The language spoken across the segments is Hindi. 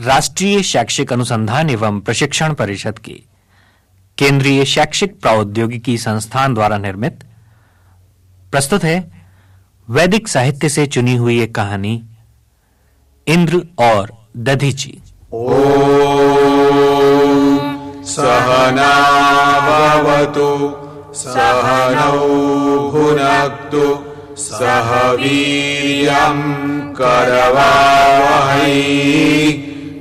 राष्ट्रीय शैक्षिक अनुसंधान एवं प्रशिक्षण परिषद के। केंद्रीय शैक्षिक प्रौद्योगिकी संस्थान द्वारा निर्मित। प्रस्तुत है वैदिक साहित्य से चुनी हुई एक कहानी, इंद्र और दधीची। सहनावतु सहनौ भुनक्तु, सह वीर्यम् करवावहै।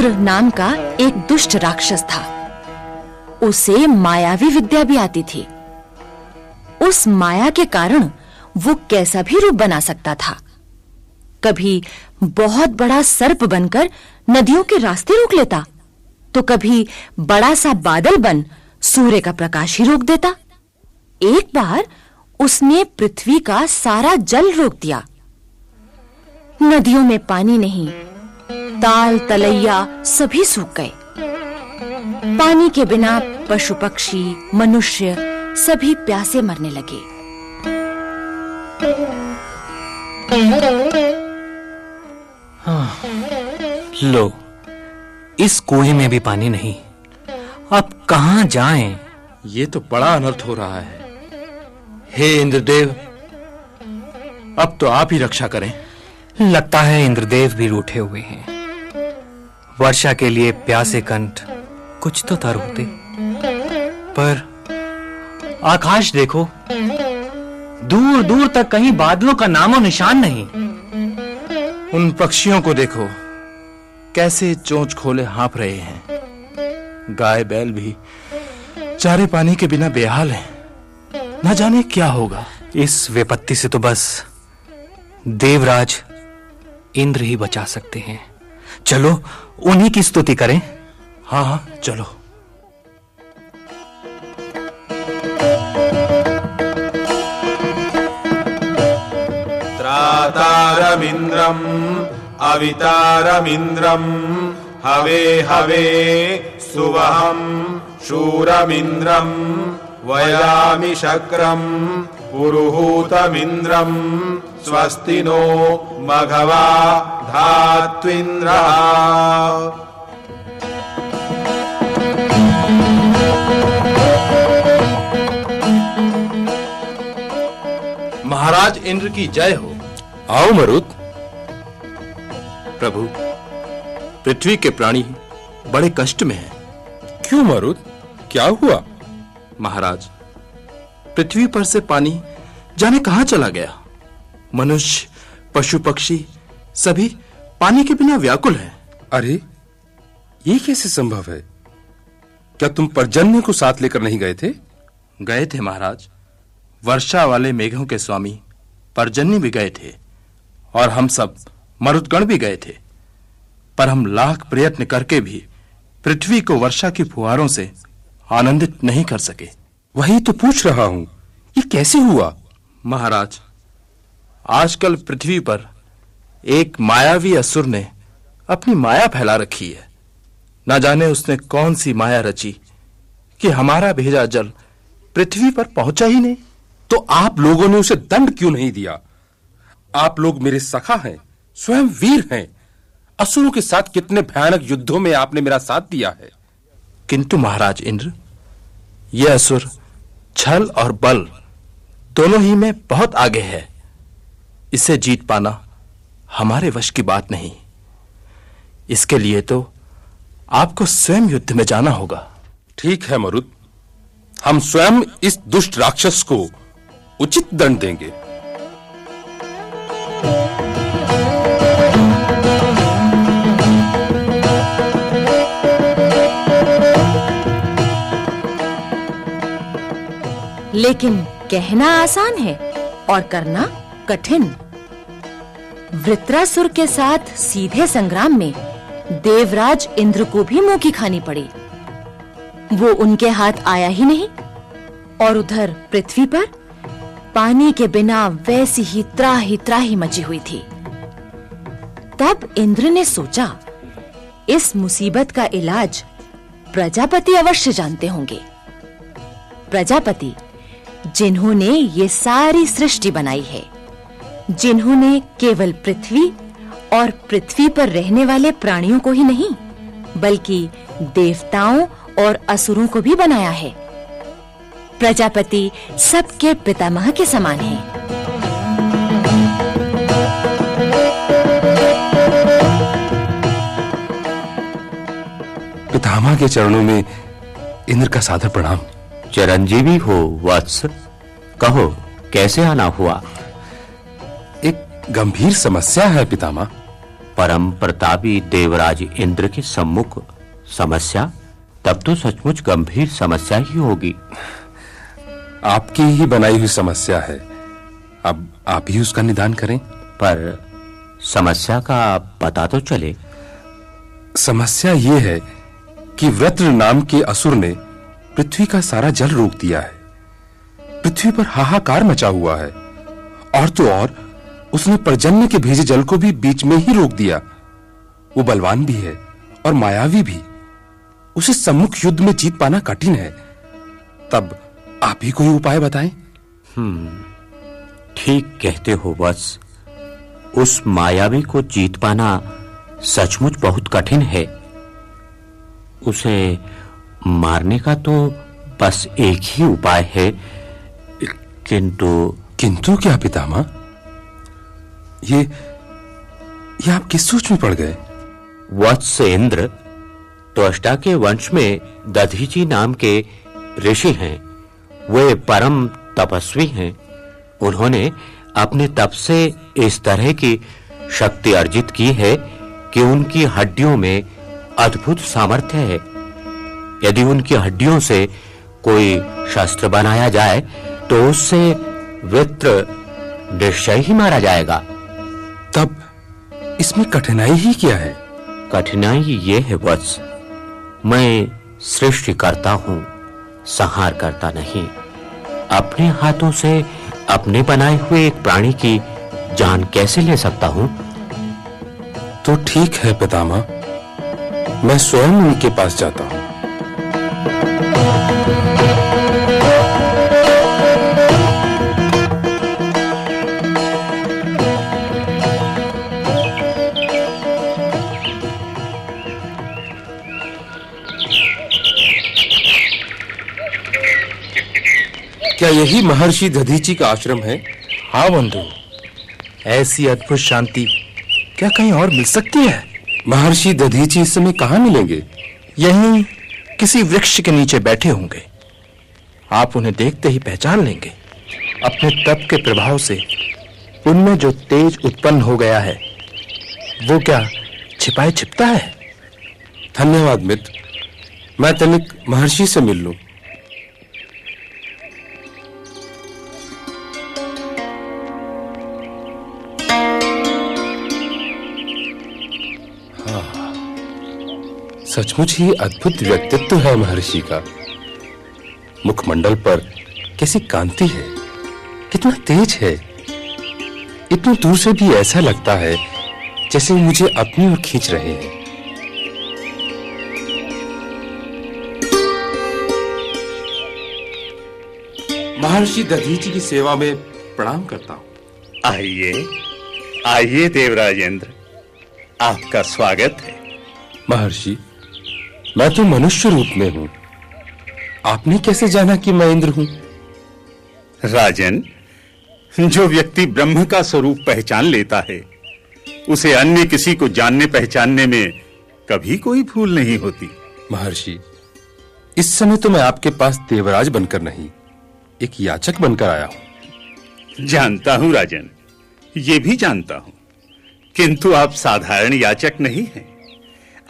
वृत्र नाम का एक दुष्ट राक्षस था। उसे मायावी विद्या भी आती थी। उस माया के कारण वो कैसा भी रूप बना सकता था। कभी बहुत बड़ा सर्प बनकर नदियों के रास्ते रोक लेता तो कभी बड़ा सा बादल बन सूर्य का प्रकाश ही रोक देता। एक बार उसने पृथ्वी का सारा जल रोक दिया। नदियों में पानी नहीं ताल तलैया सभी सूख गए। पानी के बिना पशु पक्षी मनुष्य सभी प्यासे मरने लगे। लो इस कुएँ में भी पानी नहीं। अब कहाँ जाएँ? ये तो बड़ा अनर्थ हो रहा है। हे इंद्रदेव अब तो आप ही रक्षा करें। लगता है इंद्रदेव भी रूठे हुए हैं। वर्षा के लिए प्यासे कंठ कुछ तो तर होते। पर आकाश देखो दूर दूर तक कहीं बादलों का नामो निशान नहीं। उन पक्षियों को देखो, कैसे चोंच खोले हाँफ रहे हैं। गाय, बैल भी चारे पानी के बिना बेहाल हैं। न जाने क्या होगा। इस विपत्ति से तो बस देवराज इंद्र ही बचा सकते हैं। चलो उन्हीं की स्तुति करें। हाँ हाँ चलो। त्रातारमिन्द्रम्, अवितारमिन्द्रम्, हवे हवे, सुवहम्, शूरमिन्द्रम्, वयामि शक्रम्, पुरुहूतमिन्द्रम् स्वस्ति नो मघवा धात्विन्द्रः। महाराज इंद्र की जय हो। आओ मरुत। प्रभु पृथ्वी के प्राणी बड़े कष्ट में हैं। क्यों मरुत? क्या हुआ? महाराज पृथ्वी पर से पानी जाने कहाँ चला गया? मनुष्य पशु पक्षी सभी पानी के बिना व्याकुल हैं। अरे ये कैसे संभव है? क्या तुम पर्जन्य को साथ लेकर नहीं गए थे? गए थे महाराज। वर्षा वाले मेघों के स्वामी पर्जन्य भी गए थे और हम सब मरुदगण भी गए थे। पर हम लाख प्रयत्न करके भी पृथ्वी को वर्षा की फुहारों से आनंदित नहीं कर सके। वही तो पूछ रहा हूँ ये कैसे हुआ? महाराज आजकल पृथ्वी पर एक मायावी असुर ने अपनी माया फैला रखी है। ना जाने उसने कौन सी माया रची कि हमारा भेजा जल पृथ्वी पर पहुँचा ही नहीं। तो आप लोगों ने उसे दंड क्यों नहीं दिया? आप लोग मेरे सखा हैं स्वयं वीर हैं। असुरों के साथ कितने भयानक युद्धों में आपने मेरा साथ दिया है। किंतु महाराज इंद्र, यह असुर, छल और बल दोनों ही में बहुत आगे है। इसे जीत पाना हमारे वश की बात नहीं। इसके लिए तो आपको स्वयं युद्ध में जाना होगा। ठीक है मरुद। हम स्वयं इस दुष्ट राक्षस को उचित दंड देंगे। लेकिन कहना आसान है और करना कठिन। वृत्रासुर के साथ सीधे संग्राम में देवराज इंद्र को भी मुँह की खानी पड़ी। वो उनके हाथ आया ही नहीं और उधर पृथ्वी पर पानी के बिना वैसी ही त्राही त्राही मची हुई थी। तब इंद्र ने सोचा, इस मुसीबत का इलाज प्रजापति अवश्य जानते होंगे। प्रजापति, जिन्होंने ये सारी सृष्टि बनाई है जिन्होंने केवल पृथ्वी और पृथ्वी पर रहने वाले प्राणियों को ही नहीं बल्कि देवताओं और असुरों को भी बनाया है। प्रजापति सबके पितामह के समान हैं। पितामह के चरणों में इंद्र का सादर प्रणाम। चिरंजीवी हो वत्स कहो कैसे आना हुआ? गंभीर समस्या है पितामह। परम प्रतापी देवराज इंद्र के सम्मुख समस्या? तब तो सचमुच गंभीर समस्या ही होगी। आपकी ही बनाई हुई समस्या है। अब आप ही उसका निदान करें। पर समस्या का पता तो चले। समस्या ये है कि वृत्र नाम के असुर ने पृथ्वी का सारा जल रोक दिया है। पृथ्वी पर हाहाकार मचा हुआ है। और तो और उसने पर्जन्य के भेजे जल को भी बीच में ही रोक दिया। वो बलवान भी है और मायावी भी। उसे सम्मुख युद्ध में जीत पाना कठिन है। तब आप ही कोई उपाय बताएँ? ठीक कहते हो बस। उस मायावी को जीत पाना सचमुच बहुत कठिन है। उसे मारने का तो बस एक ही उपाय है किंतु किंतु क्या पितामह? ये ये आप किस सोच में पड़ गए? वत्स इंद्र, त्वष्टा के वंश में दधीची नाम के ऋषि हैं। वे परम तपस्वी हैं। उन्होंने अपने तप से इस तरह की शक्ति अर्जित की है कि उनकी हड्डियों में अद्भुत सामर्थ्य है। यदि उनकी हड्डियों से कोई शस्त्र बनाया जाए तो उससे वित्र निश्चय ही मारा जाएगा। इसमें कठिनाई ही क्या है? कठिनाई ये है वत्स। मैं सृष्टि करता हूँ संहार करता नहीं। अपने हाथों से अपने बनाए हुए एक प्राणी की जान कैसे ले सकता हूँ? तो ठीक है पितामह मैं स्वयं उनके पास जाता हूँ। क्या यही महर्षि दधीची का आश्रम है? हाँ बंधु। ऐसी अद्भुत शांति क्या कहीं और मिल सकती है? महर्षि दधीची इस समय कहाँ मिलेंगे? यहीं किसी वृक्ष के नीचे बैठे होंगे। आप उन्हें देखते ही पहचान लेंगे। अपने तप के प्रभाव से उनमें जो तेज उत्पन्न हो गया है वो क्या छिपाए छिपता है? धन्यवाद मित्र। मैं तनिक महर्षि से मिल लूँ। सचमुच ही अद्भुत व्यक्तित्व है महर्षि का। मुखमंडल पर कैसी कांति है कितना तेज है। इतनी दूर से भी ऐसा लगता है जैसे वो मुझे अपनी ओर खींच रहे हैं। महर्षि दधीची की सेवा में प्रणाम करता हूँ। आइए आइए देवराजेंद्र आपका स्वागत है। महर्षि मैं तो मनुष्य रूप में हूँ। आपने कैसे जाना कि मैं इंद्र हूँ? राजन जो व्यक्ति ब्रह्म का स्वरूप पहचान लेता है उसे अन्य किसी को जानने पहचानने में कभी कोई भूल नहीं होती। महर्षि इस समय तो मैं आपके पास देवराज बनकर नहीं एक याचक बनकर आया हूँ। जानता हूँ राजन ये भी जानता हूँ किंतु आप साधारण याचक नहीं हैं।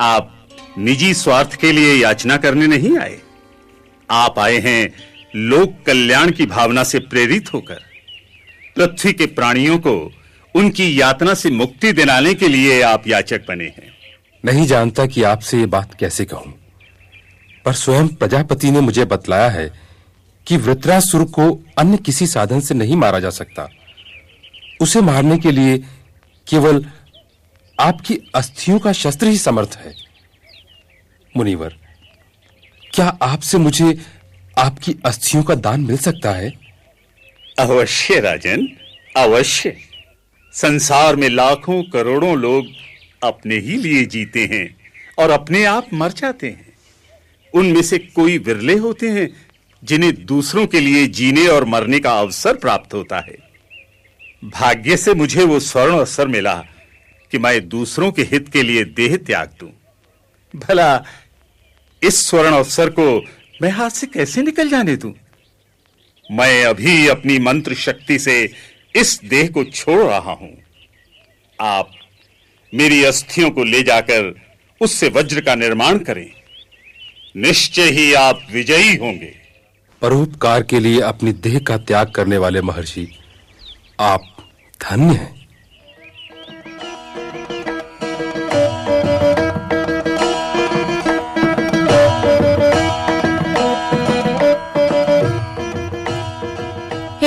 आप निजी स्वार्थ के लिए याचना करने नहीं आए। आप आए हैं लोक कल्याण की भावना से प्रेरित होकर। पृथ्वी के प्राणियों को उनकी यातना से मुक्ति दिलाने के लिए आप याचक बने हैं। नहीं जानता कि आपसे ये बात कैसे कहूँ। पर स्वयं प्रजापति ने मुझे बतलाया है कि वृत्रासुर को अन्य किसी साधन से नहीं मारा जा सकता। उसे मारने के लिए केवल आपकी अस्थियों का शस्त्र ही समर्थ है। मुनिवर, क्या आपसे मुझे आपकी अस्थियों का दान मिल सकता है? अवश्य राजन, अवश्य। संसार में लाखों करोड़ों लोग अपने ही लिए जीते हैं और अपने आप मर जाते हैं। उनमें से कोई विरले होते हैं जिन्हें दूसरों के लिए जीने और मरने का अवसर प्राप्त होता है। भाग्य से मुझे वो स्वर्ण अवसर मिला कि मैं दूसरों के हित के लिए देह त्याग दूँ। भला इस स्वर्ण अवसर को मैं हाथ से कैसे निकल जाने दूँ? मैं अभी अपनी मंत्र शक्ति से इस देह को छोड़ रहा हूँ। आप मेरी अस्थियों को ले जाकर उससे वज्र का निर्माण करें। निश्चय ही आप विजयी होंगे। परोपकार के लिए अपनी देह का त्याग करने वाले महर्षि, आप धन्य हैं।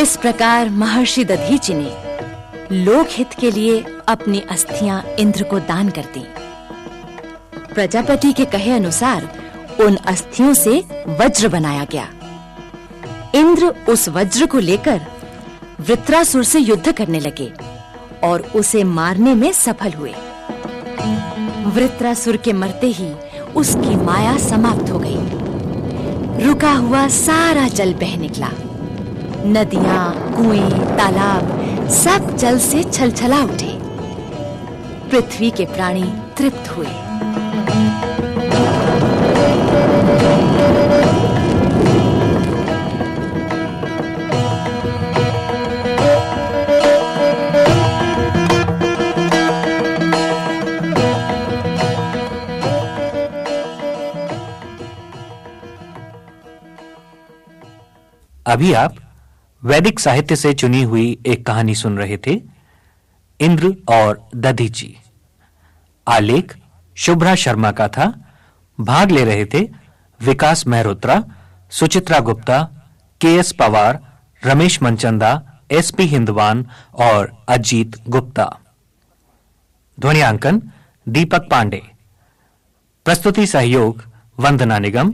इस प्रकार महर्षि दधीचि ने लोकहित के लिए अपनी अस्थियाँ इंद्र को दान कर दी। प्रजापति के कहे अनुसार उन अस्थियों से वज्र बनाया गया। इंद्र उस वज्र को लेकर वृत्रासुर से युद्ध करने लगे और उसे मारने में सफल हुए। वृत्रासुर के मरते ही उसकी माया समाप्त हो गई। रुका हुआ सारा जल बह निकला। नदियाँ, कुएँ, तालाब, सब जल से छलछला उठे। पृथ्वी के प्राणी तृप्त हुए। अभी आप वैदिक साहित्य से चुनी हुई एक कहानी सुन रहे थे इंद्र और दधीची आलेख शुभ्रा शर्मा का था। भाग ले रहे थे विकास Mehrotra, Suchitra Gupta K S Pawar, Ramesh Manchanda S P Hindwan और अजीत गुप्ता। ध्वनियांकन दीपक पांडे। प्रस्तुति सहयोग वंदना निगम।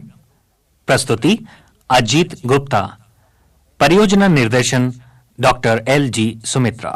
प्रस्तुति अजीत गुप्ता। परियोजना निर्देशन डॉक्टर एल जी सुमित्रा।